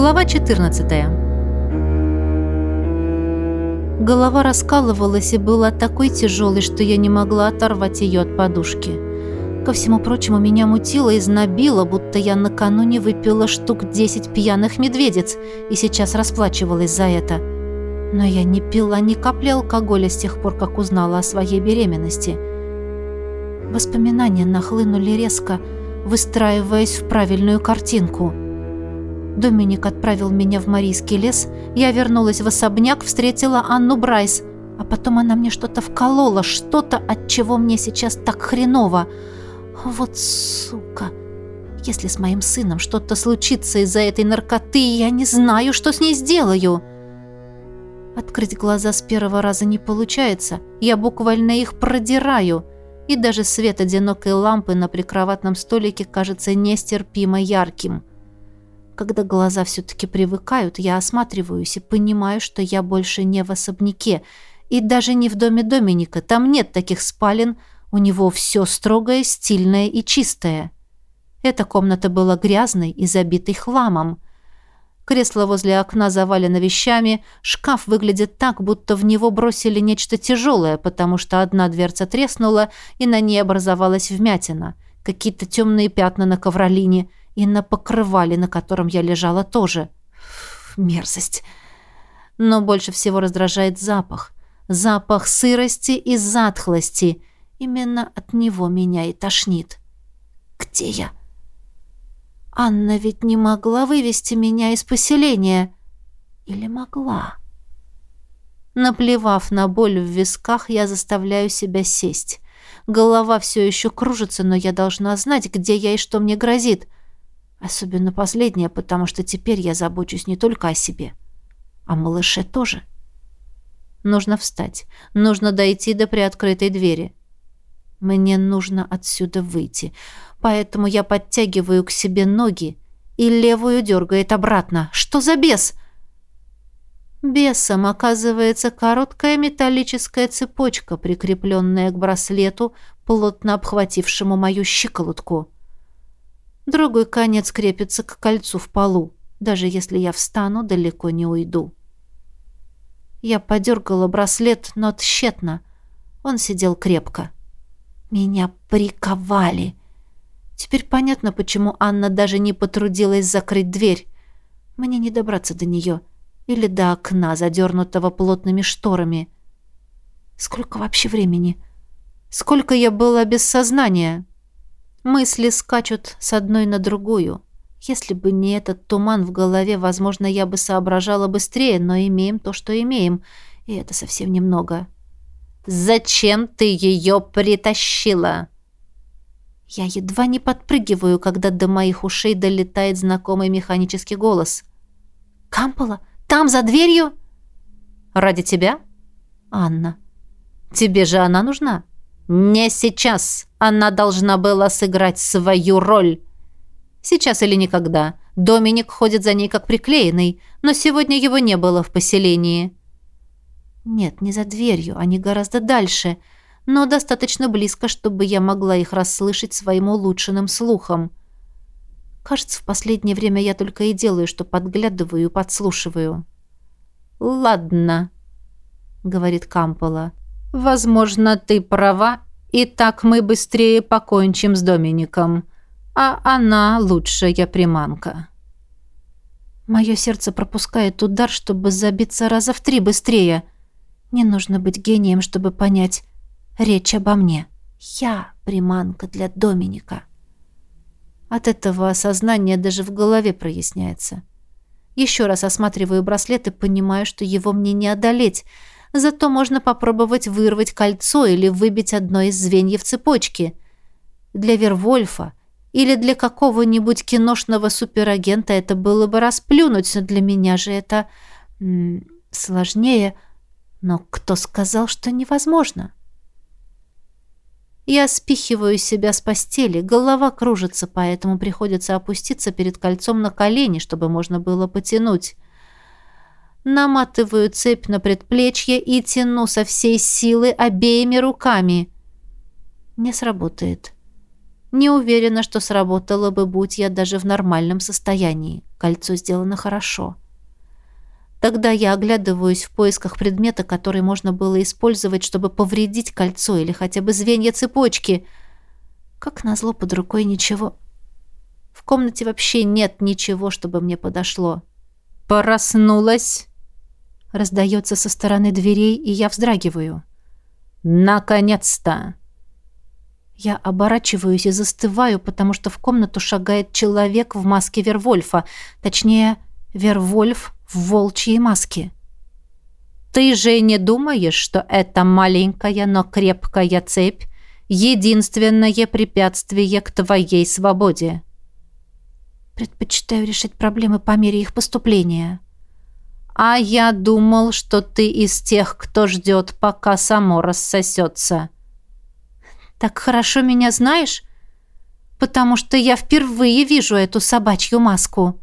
Глава 14. Голова раскалывалась и была такой тяжелой, что я не могла оторвать ее от подушки. Ко всему прочему, меня мутило и знобило, будто я накануне выпила штук 10 пьяных медведец и сейчас расплачивалась за это. Но я не пила ни капли алкоголя с тех пор, как узнала о своей беременности. Воспоминания нахлынули резко, выстраиваясь в правильную картинку – Доминик отправил меня в Марийский лес, я вернулась в особняк, встретила Анну Брайс, а потом она мне что-то вколола, что-то, от чего мне сейчас так хреново. Вот сука! Если с моим сыном что-то случится из-за этой наркоты, я не знаю, что с ней сделаю. Открыть глаза с первого раза не получается. Я буквально их продираю. И даже свет одинокой лампы на прикроватном столике кажется нестерпимо ярким. Когда глаза все-таки привыкают, я осматриваюсь и понимаю, что я больше не в особняке. И даже не в доме Доминика. Там нет таких спален. У него все строгое, стильное и чистое. Эта комната была грязной и забитой хламом. Кресло возле окна завалено вещами, шкаф выглядит так, будто в него бросили нечто тяжелое, потому что одна дверца треснула, и на ней образовалась вмятина. Какие-то темные пятна на ковролине — и на покрывале, на котором я лежала, тоже. Мерзость. Но больше всего раздражает запах. Запах сырости и затхлости. Именно от него меня и тошнит. Где я? Анна ведь не могла вывести меня из поселения. Или могла? Наплевав на боль в висках, я заставляю себя сесть. Голова все еще кружится, но я должна знать, где я и что мне грозит. Особенно последнее, потому что теперь я забочусь не только о себе, а малыше тоже. Нужно встать. Нужно дойти до приоткрытой двери. Мне нужно отсюда выйти. Поэтому я подтягиваю к себе ноги и левую дергает обратно. Что за бес? Бесом оказывается короткая металлическая цепочка, прикрепленная к браслету, плотно обхватившему мою щиколотку. Другой конец крепится к кольцу в полу. Даже если я встану, далеко не уйду. Я подергала браслет, но тщетно. Он сидел крепко. Меня приковали. Теперь понятно, почему Анна даже не потрудилась закрыть дверь. Мне не добраться до нее. Или до окна, задернутого плотными шторами. Сколько вообще времени? Сколько я была без сознания?» Мысли скачут с одной на другую. Если бы не этот туман в голове, возможно, я бы соображала быстрее, но имеем то, что имеем, и это совсем немного. «Зачем ты ее притащила?» Я едва не подпрыгиваю, когда до моих ушей долетает знакомый механический голос. «Кампола? Там, за дверью?» «Ради тебя?» «Анна. Тебе же она нужна?» «Не сейчас. Она должна была сыграть свою роль. Сейчас или никогда. Доминик ходит за ней как приклеенный, но сегодня его не было в поселении». «Нет, не за дверью, они гораздо дальше, но достаточно близко, чтобы я могла их расслышать своим улучшенным слухом. Кажется, в последнее время я только и делаю, что подглядываю и подслушиваю». «Ладно», — говорит Кампола. Возможно, ты права, и так мы быстрее покончим с Домиником. А она лучшая приманка. Мое сердце пропускает удар, чтобы забиться раза в три быстрее. Не нужно быть гением, чтобы понять. Речь обо мне. Я приманка для Доминика. От этого осознания даже в голове проясняется. Еще раз осматриваю браслет и понимаю, что его мне не одолеть — Зато можно попробовать вырвать кольцо или выбить одно из звеньев цепочки. Для Вервольфа или для какого-нибудь киношного суперагента это было бы расплюнуть, но для меня же это сложнее. Но кто сказал, что невозможно? Я спихиваю себя с постели, голова кружится, поэтому приходится опуститься перед кольцом на колени, чтобы можно было потянуть наматываю цепь на предплечье и тяну со всей силы обеими руками. Не сработает. Не уверена, что сработало бы, будь я даже в нормальном состоянии. Кольцо сделано хорошо. Тогда я оглядываюсь в поисках предмета, который можно было использовать, чтобы повредить кольцо или хотя бы звенья цепочки. Как назло, под рукой ничего. В комнате вообще нет ничего, чтобы мне подошло. «Проснулась!» Раздается со стороны дверей, и я вздрагиваю. «Наконец-то!» Я оборачиваюсь и застываю, потому что в комнату шагает человек в маске Вервольфа. Точнее, Вервольф в волчьей маске. «Ты же не думаешь, что эта маленькая, но крепкая цепь — единственное препятствие к твоей свободе?» Предпочитаю решать проблемы по мере их поступления. «А я думал, что ты из тех, кто ждет, пока само рассосется». «Так хорошо меня знаешь?» «Потому что я впервые вижу эту собачью маску».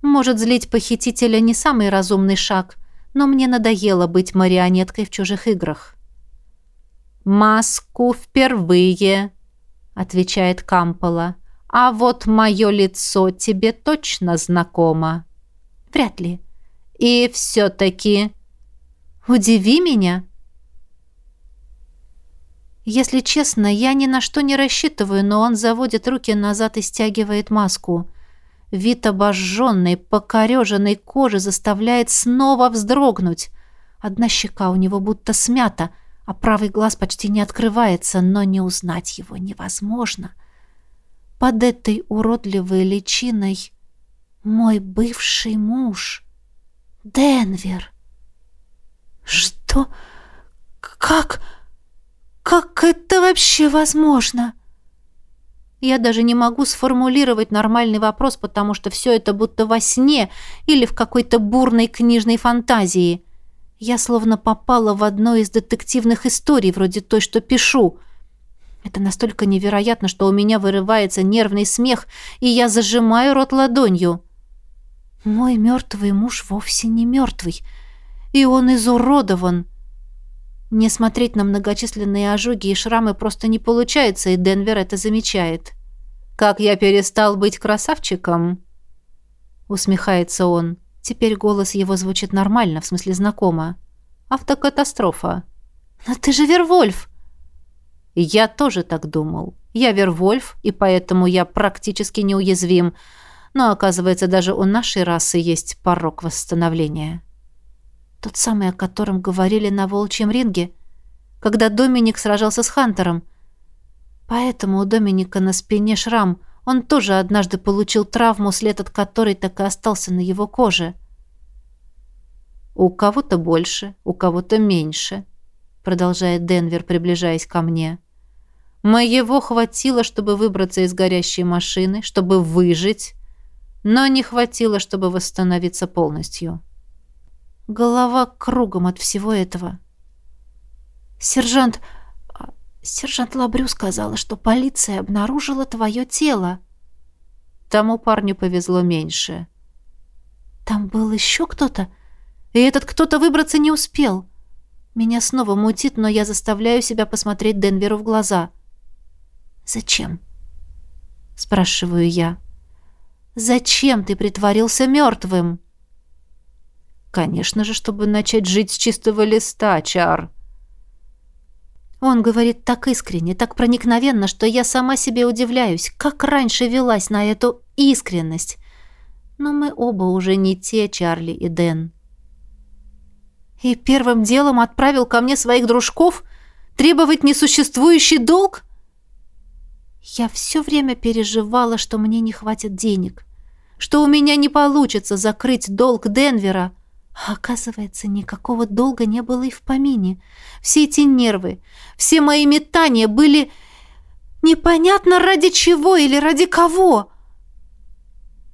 Может, злить похитителя не самый разумный шаг, но мне надоело быть марионеткой в чужих играх. «Маску впервые», — отвечает Кампола. «А вот мое лицо тебе точно знакомо». «Вряд ли». «И все-таки...» «Удиви меня». Если честно, я ни на что не рассчитываю, но он заводит руки назад и стягивает маску. Вид обожженной, покореженной кожи заставляет снова вздрогнуть. Одна щека у него будто смята, а правый глаз почти не открывается, но не узнать его невозможно. Под этой уродливой личиной мой бывший муж, Денвер. Что? Как? Как это вообще возможно? — я даже не могу сформулировать нормальный вопрос, потому что все это будто во сне или в какой-то бурной книжной фантазии. Я словно попала в одну из детективных историй, вроде той, что пишу. Это настолько невероятно, что у меня вырывается нервный смех, и я зажимаю рот ладонью. Мой мертвый муж вовсе не мертвый, и он изуродован. Не смотреть на многочисленные ожоги и шрамы просто не получается, и Денвер это замечает. «Как я перестал быть красавчиком?» Усмехается он. Теперь голос его звучит нормально, в смысле знакомо. «Автокатастрофа». «Но ты же Вервольф!» «Я тоже так думал. Я Вервольф, и поэтому я практически неуязвим. Но, оказывается, даже у нашей расы есть порог восстановления». Тот самый, о котором говорили на волчьем ринге, когда Доминик сражался с Хантером. Поэтому у Доминика на спине шрам. Он тоже однажды получил травму, след от которой так и остался на его коже. «У кого-то больше, у кого-то меньше», — продолжает Денвер, приближаясь ко мне. «Моего хватило, чтобы выбраться из горящей машины, чтобы выжить, но не хватило, чтобы восстановиться полностью». Голова кругом от всего этого. «Сержант... А, сержант Лабрю сказала, что полиция обнаружила твое тело». Тому парню повезло меньше. «Там был еще кто-то, и этот кто-то выбраться не успел». Меня снова мутит, но я заставляю себя посмотреть Денверу в глаза. «Зачем?» — спрашиваю я. «Зачем ты притворился мертвым?» Конечно же, чтобы начать жить с чистого листа, Чар. Он говорит так искренне, так проникновенно, что я сама себе удивляюсь, как раньше велась на эту искренность. Но мы оба уже не те, Чарли и Дэн. И первым делом отправил ко мне своих дружков требовать несуществующий долг? Я все время переживала, что мне не хватит денег, что у меня не получится закрыть долг Денвера — а оказывается, никакого долга не было и в помине. Все эти нервы, все мои метания были непонятно ради чего или ради кого.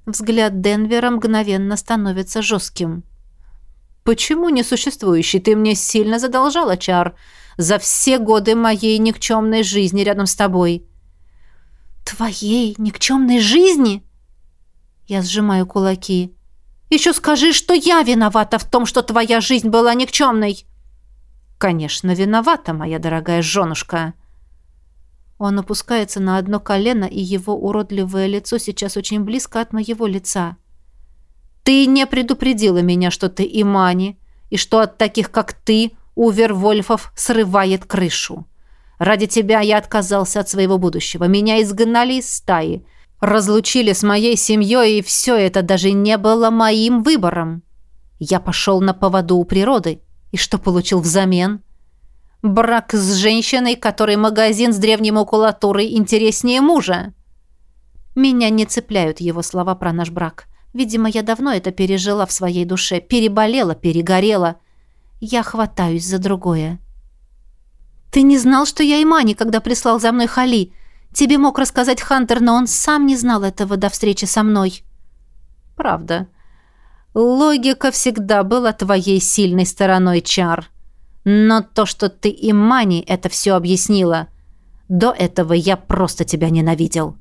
Взгляд Денвера мгновенно становится жестким. «Почему несуществующий? Ты мне сильно задолжала, Чар, за все годы моей никчемной жизни рядом с тобой». «Твоей никчемной жизни?» Я сжимаю кулаки. Еще скажи, что я виновата в том, что твоя жизнь была никчемной!» «Конечно, виновата, моя дорогая женушка!» Он опускается на одно колено, и его уродливое лицо сейчас очень близко от моего лица. «Ты не предупредила меня, что ты Имани, и что от таких, как ты, у Вервольфов срывает крышу. Ради тебя я отказался от своего будущего. Меня изгнали из стаи, разлучили с моей семьей, и все это даже не было моим выбором. Я пошел на поводу у природы, и что получил взамен?» Брак с женщиной, которой магазин с древней макулатурой интереснее мужа. Меня не цепляют его слова про наш брак. Видимо, я давно это пережила в своей душе, переболела, перегорела. Я хватаюсь за другое. Ты не знал, что я Имани, когда прислал за мной Хали. Тебе мог рассказать Хантер, но он сам не знал этого до встречи со мной. Правда. Логика всегда была твоей сильной стороной, Чар. Но то, что ты и Мани это все объяснила. До этого я просто тебя ненавидел».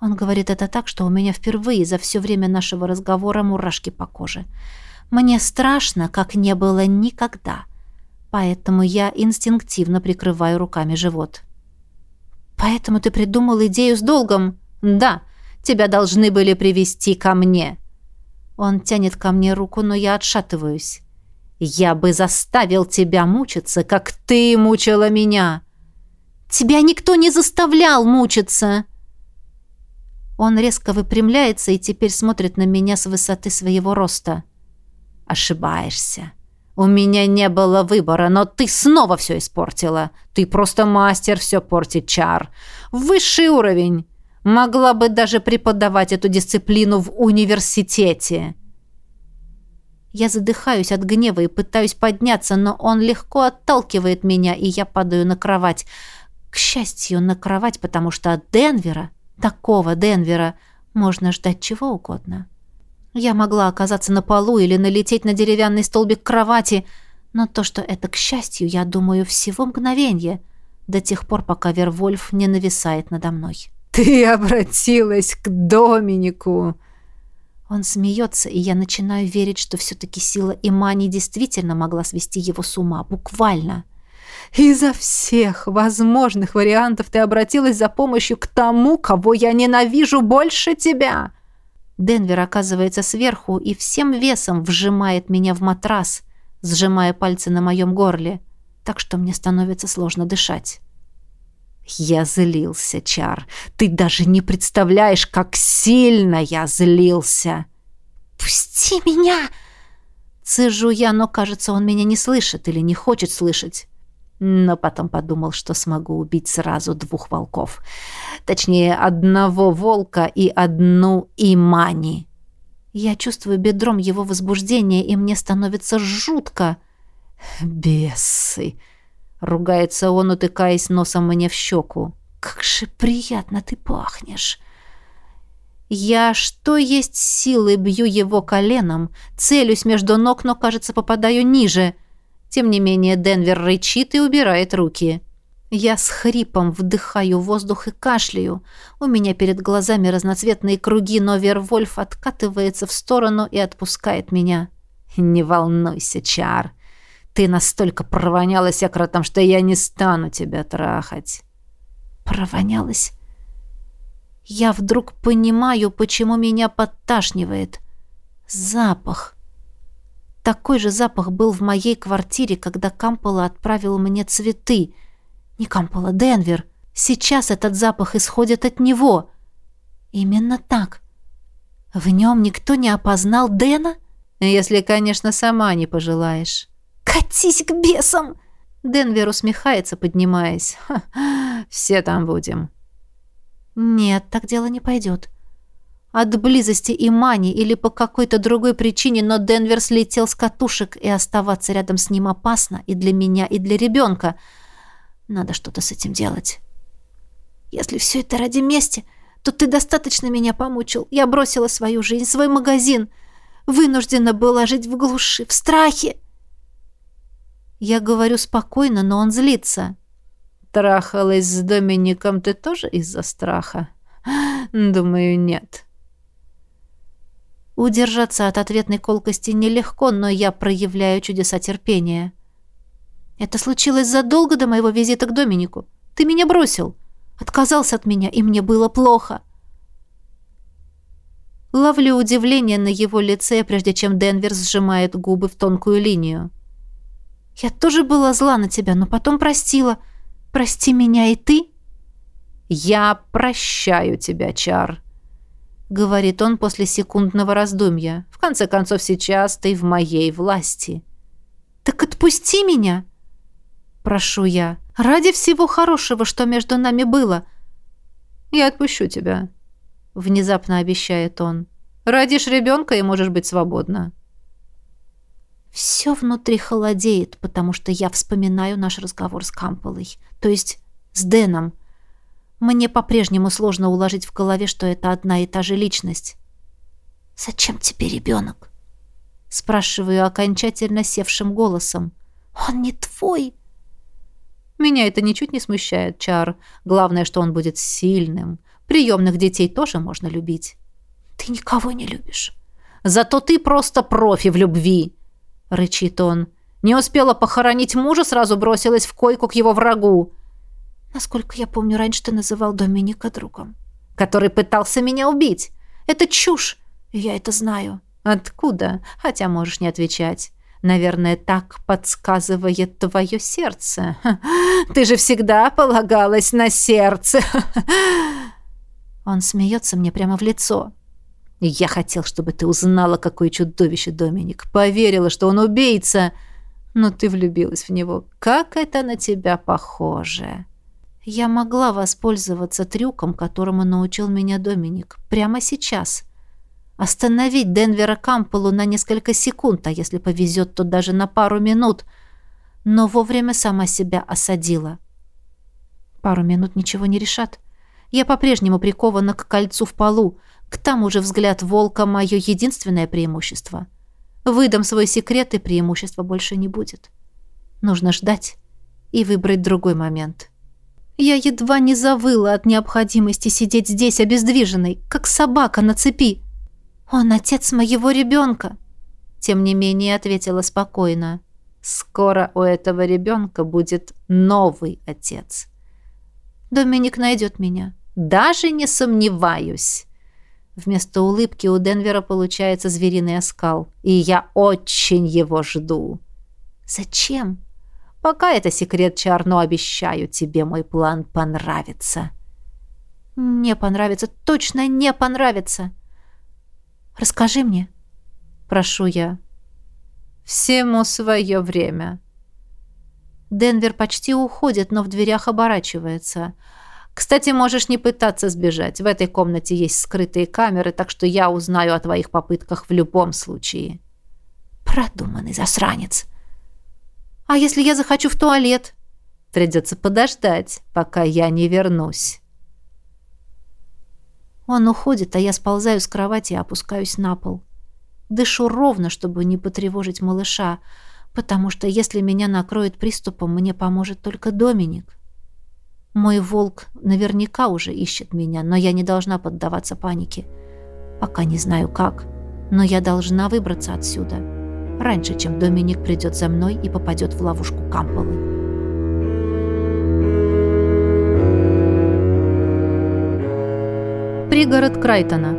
Он говорит это так, что у меня впервые за все время нашего разговора мурашки по коже. Мне страшно, как не было никогда. Поэтому я инстинктивно прикрываю руками живот. «Поэтому ты придумал идею с долгом?» «Да, тебя должны были привести ко мне». Он тянет ко мне руку, но я отшатываюсь. Я бы заставил тебя мучиться, как ты мучила меня. Тебя никто не заставлял мучиться. Он резко выпрямляется и теперь смотрит на меня с высоты своего роста. Ошибаешься. У меня не было выбора, но ты снова все испортила. Ты просто мастер все портить, Чар. Высший уровень. Могла бы даже преподавать эту дисциплину в университете. Я задыхаюсь от гнева и пытаюсь подняться, но он легко отталкивает меня, и я падаю на кровать. К счастью, на кровать, потому что от Денвера, такого Денвера, можно ждать чего угодно. Я могла оказаться на полу или налететь на деревянный столбик кровати, но то, что это к счастью, я думаю, всего мгновенье, до тех пор, пока Вервольф не нависает надо мной. «Ты обратилась к Доминику!» Он смеется, и я начинаю верить, что все-таки сила Имани действительно могла свести его с ума, буквально. «Изо всех возможных вариантов ты обратилась за помощью к тому, кого я ненавижу больше тебя!» Денвер оказывается сверху и всем весом вжимает меня в матрас, сжимая пальцы на моем горле, так что мне становится сложно дышать. Я злился, Чар. Ты даже не представляешь, как сильно я злился. Пусти меня! Цежу я, но, кажется, он меня не слышит или не хочет слышать. Но потом подумал, что смогу убить сразу двух волков. Точнее, одного волка и одну имани. Я чувствую бедром его возбуждение, и мне становится жутко. Бесы! Ругается он, утыкаясь носом мне в щеку. «Как же приятно ты пахнешь!» Я, что есть силы, бью его коленом, целюсь между ног, но, кажется, попадаю ниже. Тем не менее, Денвер рычит и убирает руки. Я с хрипом вдыхаю воздух и кашляю. У меня перед глазами разноцветные круги, но Вервольф откатывается в сторону и отпускает меня. «Не волнуйся, Чар. Ты настолько провонялась окротом, что я не стану тебя трахать. Провонялась? Я вдруг понимаю, почему меня подташнивает. Запах. Такой же запах был в моей квартире, когда Кампола отправил мне цветы. Не Кампола, Денвер. Сейчас этот запах исходит от него. Именно так. В нем никто не опознал Дэна? Если, конечно, сама не пожелаешь. «Катись к бесам!» Денвер усмехается, поднимаясь. Ха, «Все там будем». «Нет, так дело не пойдет. От близости и мани или по какой-то другой причине, но Денвер слетел с катушек, и оставаться рядом с ним опасно и для меня, и для ребенка. Надо что-то с этим делать. Если все это ради мести, то ты достаточно меня помучил. Я бросила свою жизнь, свой магазин. Вынуждена была жить в глуши, в страхе. Я говорю спокойно, но он злится. Трахалась с Домиником ты тоже из-за страха? Думаю, нет. Удержаться от ответной колкости нелегко, но я проявляю чудеса терпения. Это случилось задолго до моего визита к Доминику. Ты меня бросил. Отказался от меня, и мне было плохо. Ловлю удивление на его лице, прежде чем Денвер сжимает губы в тонкую линию. «Я тоже была зла на тебя, но потом простила. Прости меня и ты?» «Я прощаю тебя, Чар», — говорит он после секундного раздумья. «В конце концов, сейчас ты в моей власти». «Так отпусти меня!» «Прошу я. Ради всего хорошего, что между нами было». «Я отпущу тебя», — внезапно обещает он. «Родишь ребенка и можешь быть свободна». Все внутри холодеет, потому что я вспоминаю наш разговор с Камполой, то есть с Дэном. Мне по-прежнему сложно уложить в голове, что это одна и та же личность. «Зачем тебе ребенок?» Спрашиваю окончательно севшим голосом. «Он не твой!» Меня это ничуть не смущает, Чар. Главное, что он будет сильным. Приемных детей тоже можно любить. Ты никого не любишь. Зато ты просто профи в любви, рычит он. Не успела похоронить мужа, сразу бросилась в койку к его врагу. Насколько я помню, раньше ты называл Доминика другом. Который пытался меня убить. Это чушь, я это знаю. Откуда? Хотя можешь не отвечать. Наверное, так подсказывает твое сердце. Ты же всегда полагалась на сердце. Он смеется мне прямо в лицо. Я хотел, чтобы ты узнала, какое чудовище Доминик. Поверила, что он убийца. Но ты влюбилась в него. Как это на тебя похоже. Я могла воспользоваться трюком, которому научил меня Доминик. Прямо сейчас. Остановить Денвера Камполу на несколько секунд, а если повезет, то даже на пару минут. Но вовремя сама себя осадила. Пару минут ничего не решат. Я по-прежнему прикована к кольцу в полу. К тому же взгляд волка — мое единственное преимущество. Выдам свой секрет, и преимущества больше не будет. Нужно ждать и выбрать другой момент. Я едва не завыла от необходимости сидеть здесь обездвиженной, как собака на цепи. «Он отец моего ребенка», — тем не менее ответила спокойно. «Скоро у этого ребенка будет новый отец». «Доминик найдет меня». «Даже не сомневаюсь». Вместо улыбки у Денвера получается звериный оскал. «И я очень его жду». «Зачем?» «Пока это секрет, Чар, но обещаю тебе, мой план понравится». «Не понравится, точно не понравится». Расскажи мне. Прошу я. Всему свое время. Денвер почти уходит, но в дверях оборачивается. Кстати, можешь не пытаться сбежать. В этой комнате есть скрытые камеры, так что я узнаю о твоих попытках в любом случае. Продуманный засранец. А если я захочу в туалет? Придется подождать, пока я не вернусь. Он уходит, а я сползаю с кровати и опускаюсь на пол. Дышу ровно, чтобы не потревожить малыша, потому что если меня накроет приступом, мне поможет только Доминик. Мой волк наверняка уже ищет меня, но я не должна поддаваться панике. Пока не знаю как, но я должна выбраться отсюда. Раньше, чем Доминик придет за мной и попадет в ловушку Камполы. Пригород Крайтона.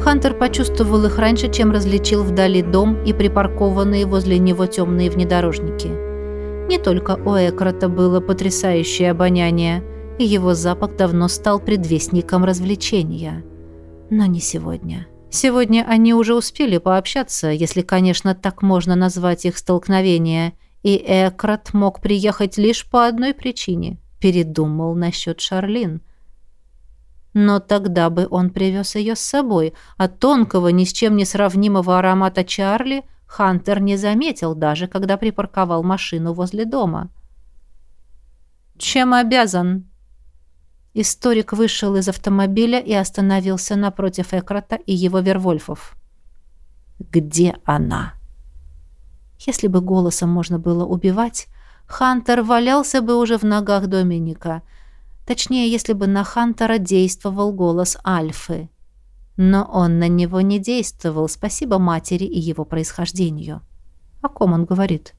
Хантер почувствовал их раньше, чем различил вдали дом и припаркованные возле него темные внедорожники. Не только у Экрота было потрясающее обоняние, и его запах давно стал предвестником развлечения. Но не сегодня. Сегодня они уже успели пообщаться, если, конечно, так можно назвать их столкновение, и Экрат мог приехать лишь по одной причине – передумал насчет Шарлин. Но тогда бы он привез ее с собой, а тонкого, ни с чем не сравнимого аромата Чарли Хантер не заметил, даже когда припарковал машину возле дома. «Чем обязан?» Историк вышел из автомобиля и остановился напротив Экрата и его Вервольфов. «Где она?» Если бы голосом можно было убивать, Хантер валялся бы уже в ногах Доминика. Точнее, если бы на Хантера действовал голос Альфы. Но он на него не действовал, спасибо матери и его происхождению. О ком он говорит?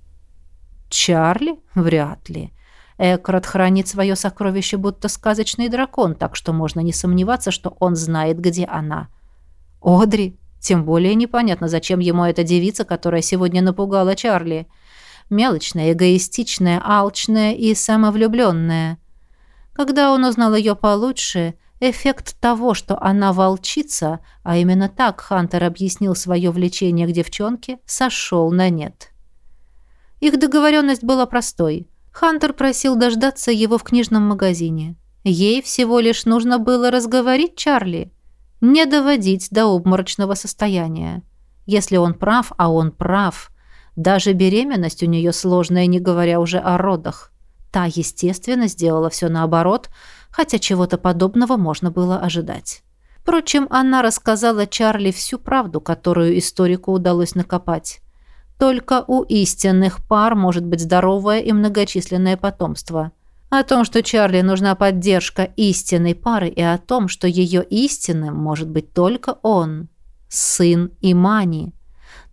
Чарли? Вряд ли. Экрат хранит свое сокровище, будто сказочный дракон, так что можно не сомневаться, что он знает, где она. Одри, тем более непонятно, зачем ему эта девица, которая сегодня напугала Чарли. Мелочная, эгоистичная, алчная и самовлюбленная. Когда он узнал ее получше, эффект того, что она волчица, а именно так Хантер объяснил свое влечение к девчонке, сошел на нет. Их договоренность была простой. Хантер просил дождаться его в книжном магазине. Ей всего лишь нужно было разговорить Чарли – не доводить до обморочного состояния. Если он прав, а он прав, даже беременность у нее сложная, не говоря уже о родах. Та, естественно, сделала все наоборот, хотя чего-то подобного можно было ожидать. Впрочем, она рассказала Чарли всю правду, которую историку удалось накопать. Только у истинных пар может быть здоровое и многочисленное потомство – о том, что Чарли нужна поддержка истинной пары, и о том, что ее истинным может быть только он, сын Имани.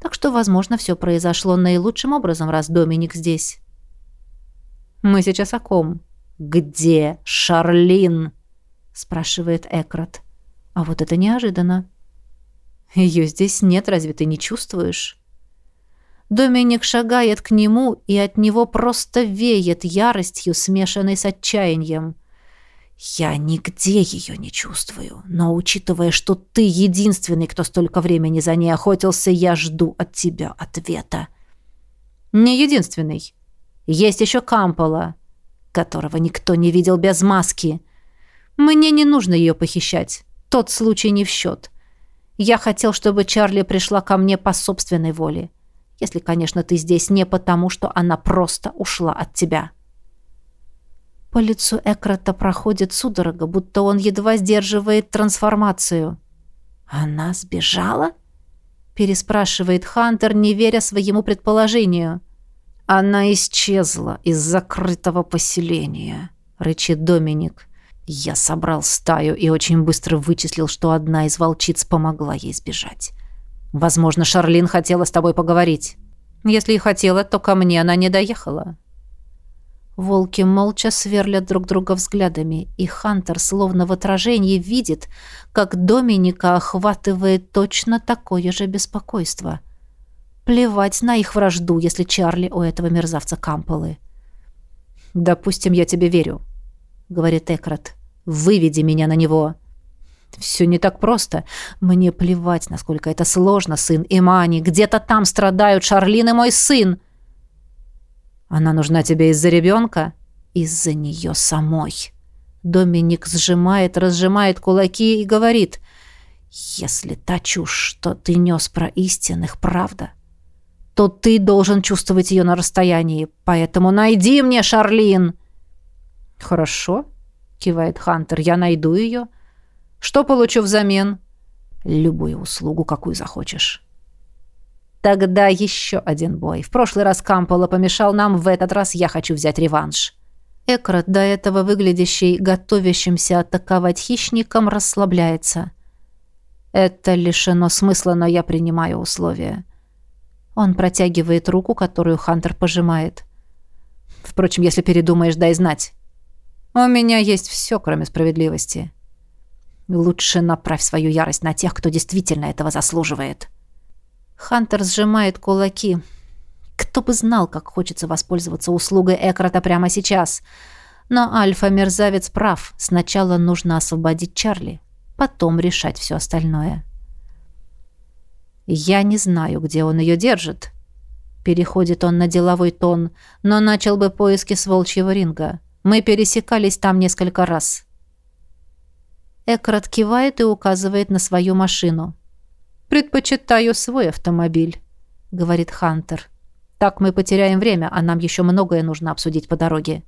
Так что, возможно, все произошло наилучшим образом, раз Доминик здесь. «Мы сейчас о ком?» «Где Шарлин?» – спрашивает Экрат. А вот это неожиданно. «Ее здесь нет, разве ты не чувствуешь?» Доминик шагает к нему, и от него просто веет яростью, смешанной с отчаянием. «Я нигде ее не чувствую, но, учитывая, что ты единственный, кто столько времени за ней охотился, я жду от тебя ответа». «Не единственный. Есть еще Кампола, которого никто не видел без маски. Мне не нужно ее похищать. Тот случай не в счет. Я хотел, чтобы Чарли пришла ко мне по собственной воле». Если, конечно, ты здесь не потому, что она просто ушла от тебя. По лицу Экрата проходит судорога, будто он едва сдерживает трансформацию. «Она сбежала?» — переспрашивает Хантер, не веря своему предположению. «Она исчезла из закрытого поселения», — рычит Доминик. «Я собрал стаю и очень быстро вычислил, что одна из волчиц помогла ей сбежать. Возможно, Шарлин хотела с тобой поговорить. Если и хотела, то ко мне она не доехала. Волки молча сверлят друг друга взглядами, и Хантер, словно в отражении, видит, как Доминика охватывает точно такое же беспокойство. Плевать на их вражду, если Чарли у этого мерзавца Камполы. «Допустим, я тебе верю», — говорит Экрат. «Выведи меня на него». Все не так просто. Мне плевать, насколько это сложно, сын Имани. Где-то там страдают Шарлин и мой сын. Она нужна тебе из-за ребенка? Из-за нее самой. Доминик сжимает, разжимает кулаки и говорит, «Если та чушь, что ты нес про истинных, правда, то ты должен чувствовать ее на расстоянии. Поэтому найди мне Шарлин!» «Хорошо», — кивает Хантер, — «я найду ее». Что получу взамен? Любую услугу, какую захочешь. Тогда еще один бой. В прошлый раз Кампола помешал нам, в этот раз я хочу взять реванш. Экрат, до этого выглядящий готовящимся атаковать хищником, расслабляется. Это лишено смысла, но я принимаю условия. Он протягивает руку, которую Хантер пожимает. Впрочем, если передумаешь, дай знать. У меня есть все, кроме справедливости. Лучше направь свою ярость на тех, кто действительно этого заслуживает. Хантер сжимает кулаки. Кто бы знал, как хочется воспользоваться услугой Экрата прямо сейчас. Но альфа-мерзавец прав. Сначала нужно освободить Чарли, потом решать все остальное. Я не знаю, где он ее держит. Переходит он на деловой тон, но начал бы поиски с волчьего ринга. Мы пересекались там несколько раз. Экрат кивает и указывает на свою машину. «Предпочитаю свой автомобиль», — говорит Хантер. «Так мы потеряем время, а нам еще многое нужно обсудить по дороге».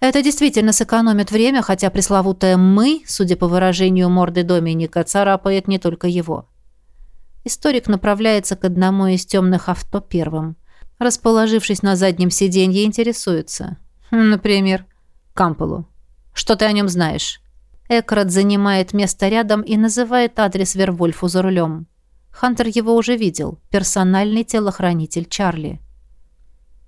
Это действительно сэкономит время, хотя пресловутое «мы», судя по выражению морды Доминика, царапает не только его. Историк направляется к одному из темных авто первым. Расположившись на заднем сиденье, интересуется. Например, Камполу. «Что ты о нем знаешь?» Экрат занимает место рядом и называет адрес Вервольфу за рулем. Хантер его уже видел. Персональный телохранитель Чарли.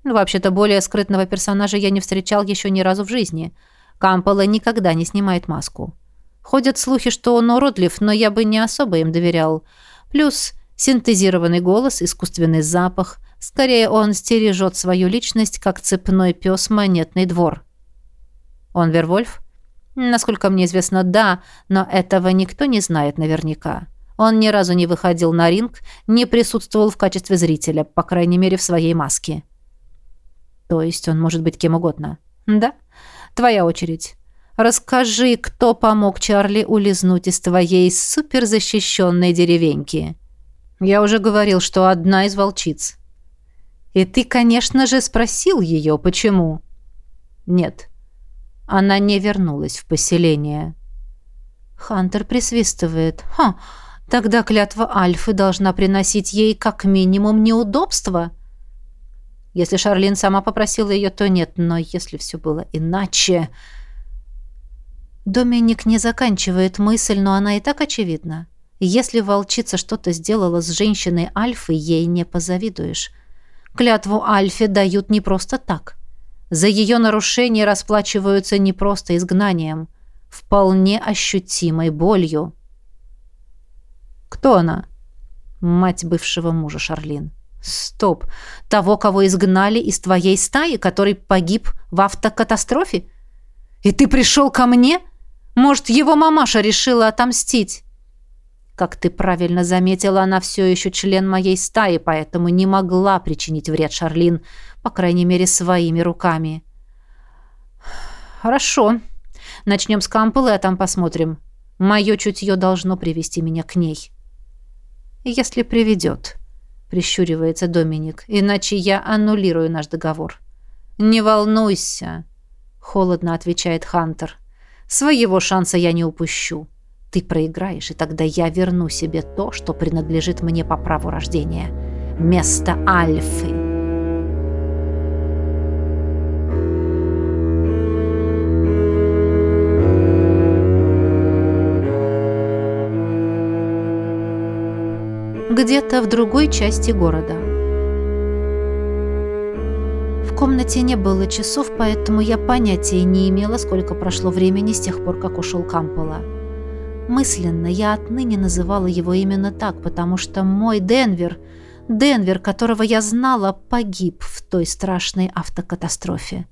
Вообще-то более скрытного персонажа я не встречал еще ни разу в жизни. Кампелла никогда не снимает маску. Ходят слухи, что он уродлив, но я бы не особо им доверял. Плюс синтезированный голос, искусственный запах. Скорее, он стережет свою личность, как цепной пес монетный двор. Он Вервольф? Насколько мне известно, да, но этого никто не знает наверняка. Он ни разу не выходил на ринг, не присутствовал в качестве зрителя, по крайней мере, в своей маске. То есть он может быть кем угодно. Да? Твоя очередь. Расскажи, кто помог Чарли улизнуть из твоей суперзащищенной деревеньки. Я уже говорил, что одна из волчиц. И ты, конечно же, спросил ее, почему. Нет. Она не вернулась в поселение. Хантер присвистывает. Ха, тогда клятва Альфы должна приносить ей как минимум неудобства. Если Шарлин сама попросила ее, то нет, но если все было иначе... Доминик не заканчивает мысль, но она и так очевидна. Если волчица что-то сделала с женщиной Альфы, ей не позавидуешь. Клятву Альфе дают не просто так. За ее нарушение расплачиваются не просто изгнанием, вполне ощутимой болью. Кто она? Мать бывшего мужа Шарлин. Стоп. Того, кого изгнали из твоей стаи, который погиб в автокатастрофе? И ты пришел ко мне? Может, его мамаша решила отомстить? Как ты правильно заметила, она все еще член моей стаи, поэтому не могла причинить вред Шарлин, по крайней мере, своими руками. Хорошо. Начнем с Кампелы, а там посмотрим. Мое чутье должно привести меня к ней. Если приведет прищуривается Доминик. Иначе я аннулирую наш договор. Не волнуйся, холодно отвечает Хантер. Своего шанса я не упущу. Ты проиграешь, и тогда я верну себе то, что принадлежит мне по праву рождения. Место Альфы. где-то в другой части города. В комнате не было часов, поэтому я понятия не имела, сколько прошло времени с тех пор, как ушел Кампола. Мысленно я отныне называла его именно так, потому что мой Денвер, Денвер, которого я знала, погиб в той страшной автокатастрофе.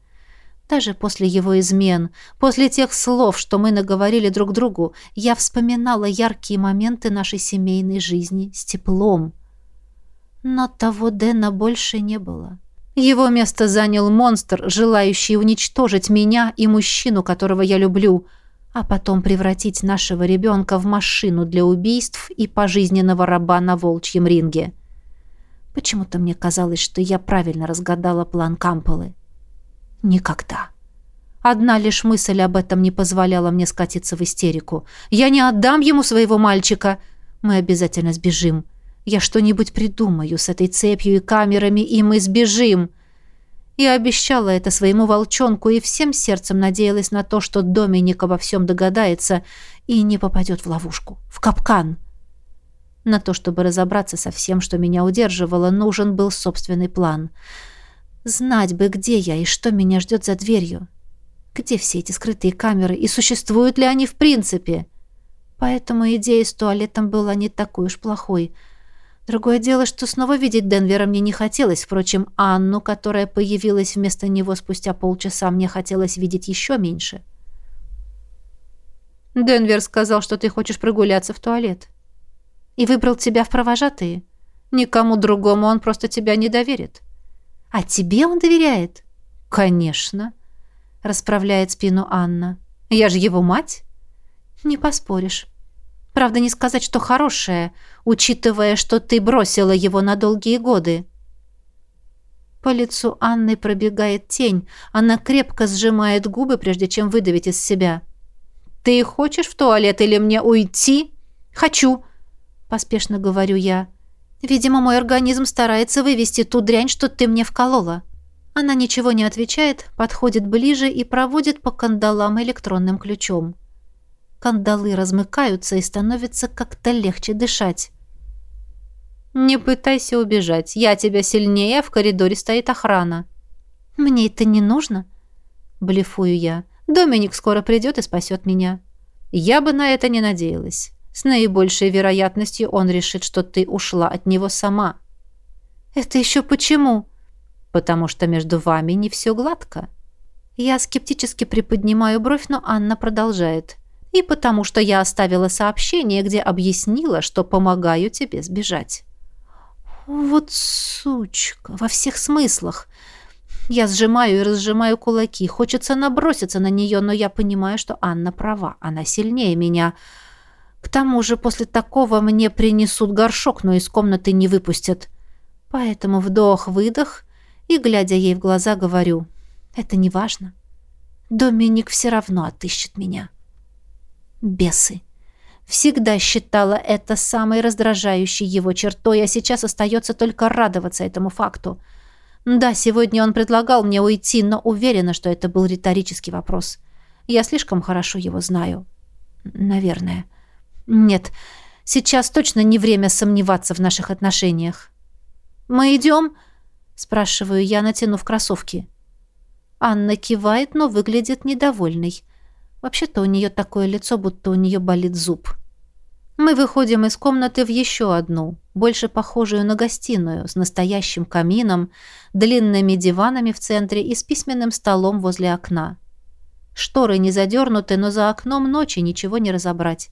Даже после его измен, после тех слов, что мы наговорили друг другу, я вспоминала яркие моменты нашей семейной жизни с теплом. Но того Дэна больше не было. Его место занял монстр, желающий уничтожить меня и мужчину, которого я люблю, а потом превратить нашего ребенка в машину для убийств и пожизненного раба на волчьем ринге. Почему-то мне казалось, что я правильно разгадала план Камполы. Никогда. Одна лишь мысль об этом не позволяла мне скатиться в истерику. «Я не отдам ему своего мальчика! Мы обязательно сбежим. Я что-нибудь придумаю с этой цепью и камерами, и мы сбежим!» Я обещала это своему волчонку и всем сердцем надеялась на то, что Доминик обо всем догадается и не попадет в ловушку, в капкан. На то, чтобы разобраться со всем, что меня удерживало, нужен был собственный план — Знать бы, где я и что меня ждет за дверью. Где все эти скрытые камеры и существуют ли они в принципе? Поэтому идея с туалетом была не такой уж плохой. Другое дело, что снова видеть Денвера мне не хотелось. Впрочем, Анну, которая появилась вместо него спустя полчаса, мне хотелось видеть еще меньше. Денвер сказал, что ты хочешь прогуляться в туалет. И выбрал тебя в провожатые. Никому другому он просто тебя не доверит. «А тебе он доверяет?» «Конечно», — расправляет спину Анна. «Я же его мать?» «Не поспоришь. Правда, не сказать, что хорошая, учитывая, что ты бросила его на долгие годы». По лицу Анны пробегает тень. Она крепко сжимает губы, прежде чем выдавить из себя. «Ты хочешь в туалет или мне уйти?» «Хочу», — поспешно говорю я. Видимо, мой организм старается вывести ту дрянь, что ты мне вколола. Она ничего не отвечает, подходит ближе и проводит по кандалам электронным ключом. Кандалы размыкаются и становится как-то легче дышать. «Не пытайся убежать. Я тебя сильнее, в коридоре стоит охрана». Мне это не нужно, блефую я. Доминик скоро придет и спасет меня. Я бы на это не надеялась. С наибольшей вероятностью он решит, что ты ушла от него сама. Это еще почему? Потому что между вами не все гладко. Я скептически приподнимаю бровь, но Анна продолжает. И потому что я оставила сообщение, где объяснила, что помогаю тебе сбежать. Вот сучка, во всех смыслах. Я сжимаю и разжимаю кулаки. Хочется наброситься на нее, но я понимаю, что Анна права. Она сильнее меня. К тому же после такого мне принесут горшок, но из комнаты не выпустят. Поэтому вдох-выдох и, глядя ей в глаза, говорю, это не важно. Доминик все равно отыщет меня. Бесы. Всегда считала это самой раздражающей его чертой, а сейчас остается только радоваться этому факту. Да, сегодня он предлагал мне уйти, но уверена, что это был риторический вопрос. Я слишком хорошо его знаю. Наверное. Нет, сейчас точно не время сомневаться в наших отношениях. «Мы идем?» – спрашиваю я, натянув кроссовки. Анна кивает, но выглядит недовольной. Вообще-то у нее такое лицо, будто у нее болит зуб. Мы выходим из комнаты в еще одну, больше похожую на гостиную, с настоящим камином, длинными диванами в центре и с письменным столом возле окна. Шторы не задернуты, но за окном ночи ничего не разобрать.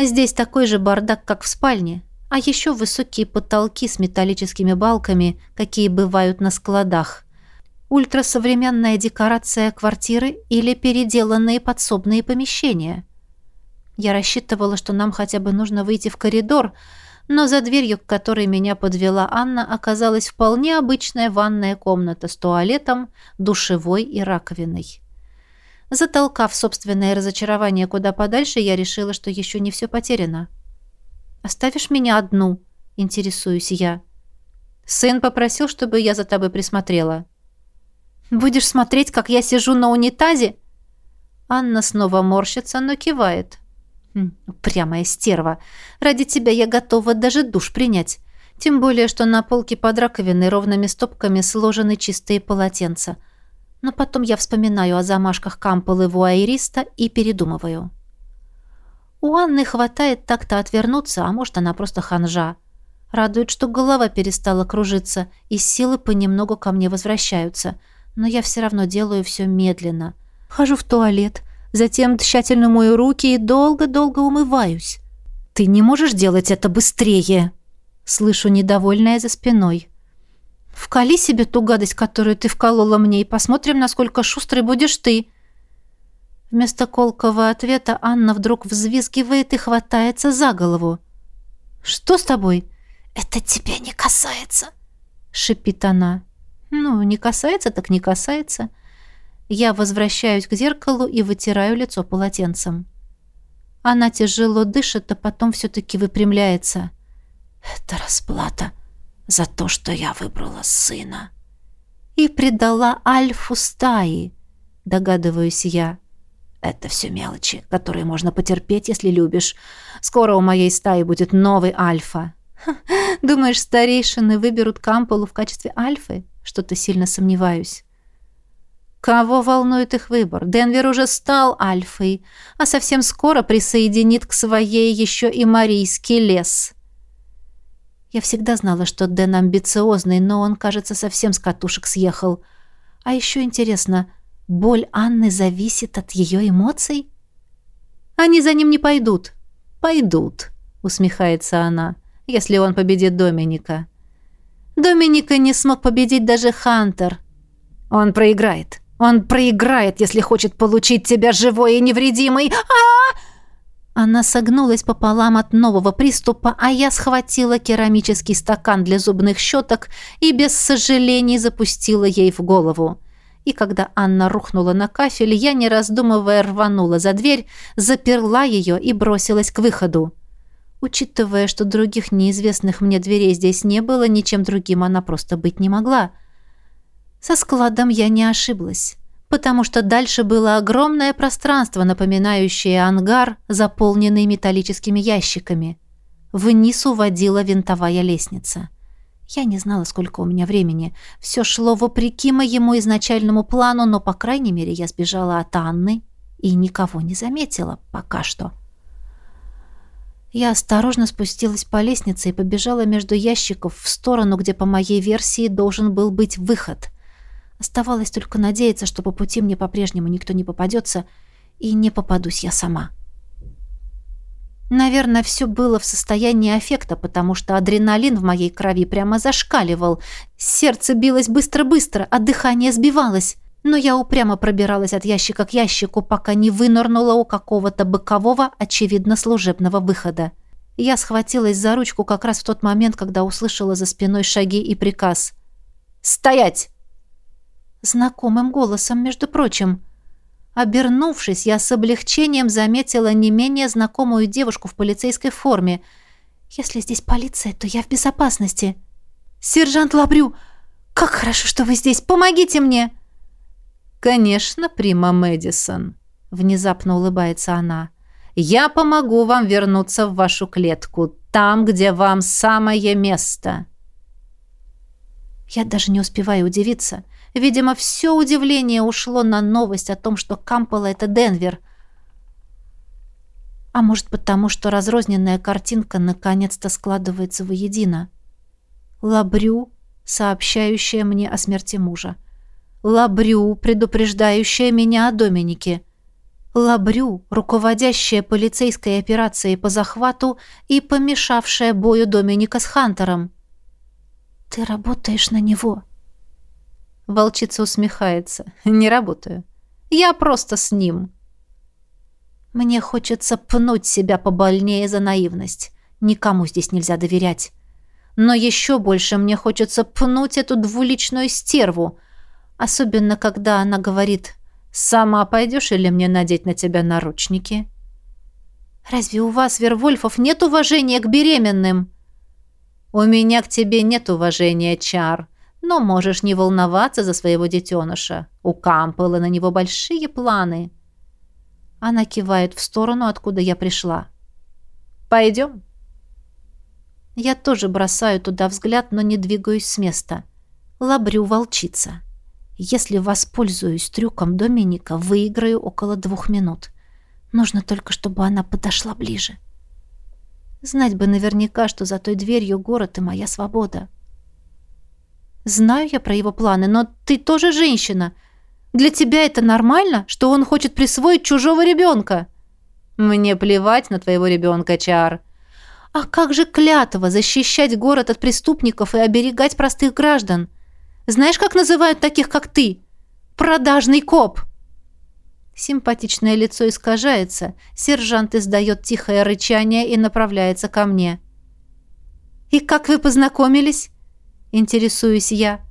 Здесь такой же бардак, как в спальне, а еще высокие потолки с металлическими балками, какие бывают на складах. Ультрасовременная декорация квартиры или переделанные подсобные помещения. Я рассчитывала, что нам хотя бы нужно выйти в коридор, но за дверью, к которой меня подвела Анна, оказалась вполне обычная ванная комната с туалетом, душевой и раковиной. Затолкав собственное разочарование куда подальше, я решила, что еще не все потеряно. «Оставишь меня одну?» — интересуюсь я. «Сын попросил, чтобы я за тобой присмотрела». «Будешь смотреть, как я сижу на унитазе?» Анна снова морщится, но кивает. «Хм, «Прямая стерва. Ради тебя я готова даже душ принять. Тем более, что на полке под раковиной ровными стопками сложены чистые полотенца. Но потом я вспоминаю о замашках Кампелы вуайериста и передумываю». У Анны хватает так-то отвернуться, а может, она просто ханжа. Радует, что голова перестала кружиться, и силы понемногу ко мне возвращаются. Но я все равно делаю все медленно. Хожу в туалет, затем тщательно мою руки и долго-долго умываюсь. «Ты не можешь делать это быстрее!» Слышу недовольное за спиной. «Вкали себе ту гадость, которую ты вколола мне, и посмотрим, насколько шустрый будешь ты!» Вместо колкого ответа Анна вдруг взвизгивает и хватается за голову. «Что с тобой?» «Это тебя не касается», — шипит она. «Ну, не касается, так не касается». Я возвращаюсь к зеркалу и вытираю лицо полотенцем. Она тяжело дышит, а потом все-таки выпрямляется. «Это расплата за то, что я выбрала сына». «И предала Альфу стаи», — догадываюсь я. Это все мелочи, которые можно потерпеть, если любишь. Скоро у моей стаи будет новый альфа. думаешь, старейшины выберут Камполу в качестве альфы? Что-то сильно сомневаюсь. Кого волнует их выбор? Денвер уже стал альфой, а совсем скоро присоединит к своей еще и Марийский лес. Я всегда знала, что Дэн амбициозный, но он, кажется, совсем с катушек съехал. А еще интересно, Боль Анны зависит от ее эмоций? Они за ним не пойдут. Пойдут, усмехается она, если он победит Доминика. Доминика не смог победить даже Хантер. Он проиграет. Он проиграет, если хочет получить тебя живой и невредимой. А! Она согнулась пополам от нового приступа, а я схватила керамический стакан для зубных щеток и без сожалений запустила ей в голову и когда Анна рухнула на кафель, я, не раздумывая, рванула за дверь, заперла ее и бросилась к выходу. Учитывая, что других неизвестных мне дверей здесь не было, ничем другим она просто быть не могла. Со складом я не ошиблась, потому что дальше было огромное пространство, напоминающее ангар, заполненный металлическими ящиками. Вниз уводила винтовая лестница. Я не знала, сколько у меня времени. Все шло вопреки моему изначальному плану, но, по крайней мере, я сбежала от Анны и никого не заметила пока что. Я осторожно спустилась по лестнице и побежала между ящиков в сторону, где, по моей версии, должен был быть выход. Оставалось только надеяться, что по пути мне по-прежнему никто не попадется, и не попадусь я сама. Наверное, все было в состоянии аффекта, потому что адреналин в моей крови прямо зашкаливал. Сердце билось быстро-быстро, а дыхание сбивалось. Но я упрямо пробиралась от ящика к ящику, пока не вынырнула у какого-то бокового, очевидно, служебного выхода. Я схватилась за ручку как раз в тот момент, когда услышала за спиной шаги и приказ. «Стоять!» Знакомым голосом, между прочим. Обернувшись, я с облегчением заметила не менее знакомую девушку в полицейской форме. «Если здесь полиция, то я в безопасности». «Сержант Лабрю, как хорошо, что вы здесь! Помогите мне!» «Конечно, прима Мэдисон», — внезапно улыбается она. «Я помогу вам вернуться в вашу клетку, там, где вам самое место». Я даже не успеваю удивиться. Видимо, все удивление ушло на новость о том, что Кампела — это Денвер. А может, потому что разрозненная картинка наконец-то складывается воедино. Лабрю, сообщающая мне о смерти мужа. Лабрю, предупреждающая меня о Доминике. Лабрю, руководящая полицейской операцией по захвату и помешавшая бою Доминика с Хантером. «Ты работаешь на него», Волчица усмехается. «Не работаю. Я просто с ним». Мне хочется пнуть себя побольнее за наивность. Никому здесь нельзя доверять. Но еще больше мне хочется пнуть эту двуличную стерву, особенно когда она говорит «Сама пойдешь или мне надеть на тебя наручники?» «Разве у вас, Вервольфов, нет уважения к беременным?» «У меня к тебе нет уважения, Чар», но можешь не волноваться за своего детеныша. У Кампела на него большие планы. Она кивает в сторону, откуда я пришла. Пойдем. Я тоже бросаю туда взгляд, но не двигаюсь с места. Лабрю волчица. Если воспользуюсь трюком Доминика, выиграю около двух минут. Нужно только, чтобы она подошла ближе. Знать бы наверняка, что за той дверью город и моя свобода. Знаю я про его планы, но ты тоже женщина. Для тебя это нормально, что он хочет присвоить чужого ребенка? Мне плевать на твоего ребенка, Чар. А как же клятва защищать город от преступников и оберегать простых граждан? Знаешь, как называют таких, как ты? Продажный коп. Симпатичное лицо искажается. Сержант издает тихое рычание и направляется ко мне. «И как вы познакомились?» Интересуюсь я.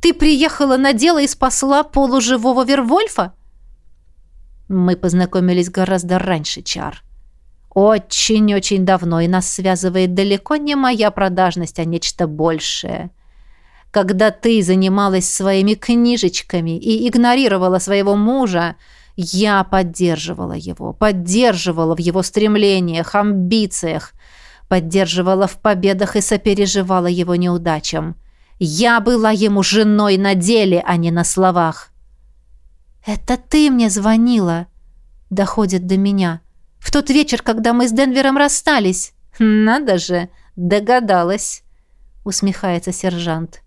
Ты приехала на дело и спасла полуживого Вервольфа? Мы познакомились гораздо раньше, Чар. Очень-очень давно, и нас связывает далеко не моя продажность, а нечто большее. Когда ты занималась своими книжечками и игнорировала своего мужа, я поддерживала его, поддерживала в его стремлениях, амбициях, поддерживала в победах и сопереживала его неудачам. Я была ему женой на деле, а не на словах. «Это ты мне звонила», — доходит до меня. «В тот вечер, когда мы с Денвером расстались». «Надо же, догадалась», — усмехается сержант.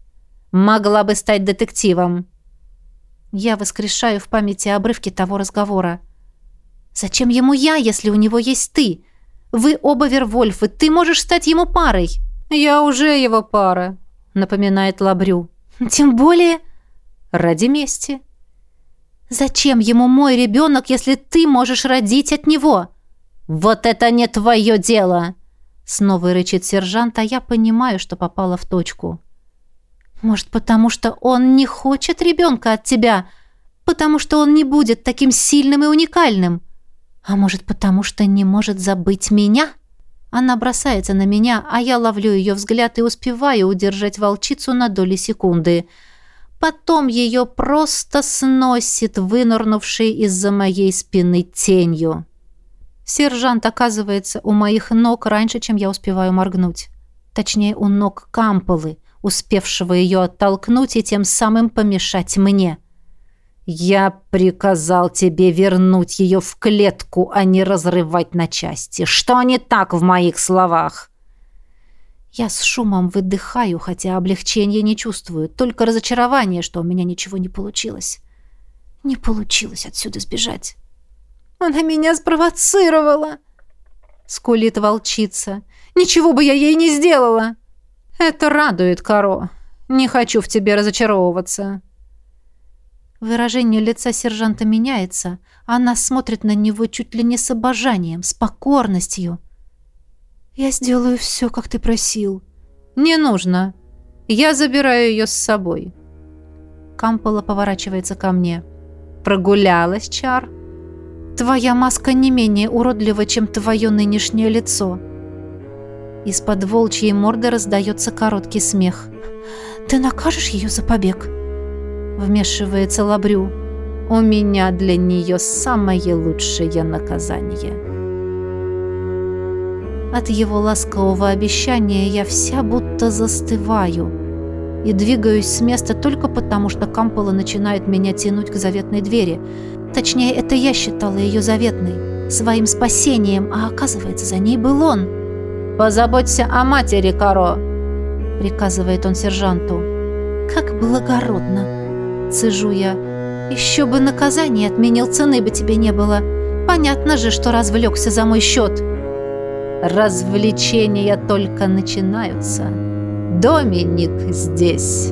«Могла бы стать детективом». Я воскрешаю в памяти обрывки того разговора. «Зачем ему я, если у него есть ты? Вы оба Вервольфы, ты можешь стать ему парой». «Я уже его пара», — напоминает Лабрю. «Тем более...» «Ради мести». «Зачем ему мой ребенок, если ты можешь родить от него?» «Вот это не твое дело!» Снова рычит сержант, а я понимаю, что попала в точку. «Может, потому что он не хочет ребенка от тебя? Потому что он не будет таким сильным и уникальным?» А может, потому что не может забыть меня? Она бросается на меня, а я ловлю ее взгляд и успеваю удержать волчицу на доли секунды. Потом ее просто сносит, вынырнувшей из-за моей спины тенью. Сержант оказывается у моих ног раньше, чем я успеваю моргнуть. Точнее, у ног Камполы, успевшего ее оттолкнуть и тем самым помешать мне. «Я приказал тебе вернуть ее в клетку, а не разрывать на части. Что не так в моих словах?» Я с шумом выдыхаю, хотя облегчения не чувствую, только разочарование, что у меня ничего не получилось. Не получилось отсюда сбежать. «Она меня спровоцировала!» — скулит волчица. «Ничего бы я ей не сделала!» «Это радует, Каро. Не хочу в тебе разочаровываться». Выражение лица сержанта меняется. Она смотрит на него чуть ли не с обожанием, с покорностью. «Я сделаю все, как ты просил». «Не нужно. Я забираю ее с собой». Кампола поворачивается ко мне. «Прогулялась, Чар?» «Твоя маска не менее уродлива, чем твое нынешнее лицо». Из-под волчьей морды раздается короткий смех. «Ты накажешь ее за побег?» Вмешивается Лабрю. «У меня для нее самое лучшее наказание». От его ласкового обещания я вся будто застываю и двигаюсь с места только потому, что Кампола начинает меня тянуть к заветной двери. Точнее, это я считала ее заветной, своим спасением, а оказывается, за ней был он. «Позаботься о матери, Каро!» — приказывает он сержанту. «Как благородно!» — цежу я. «Еще бы наказание отменил, цены бы тебе не было. Понятно же, что развлекся за мой счет». Развлечения только начинаются. Доминик здесь.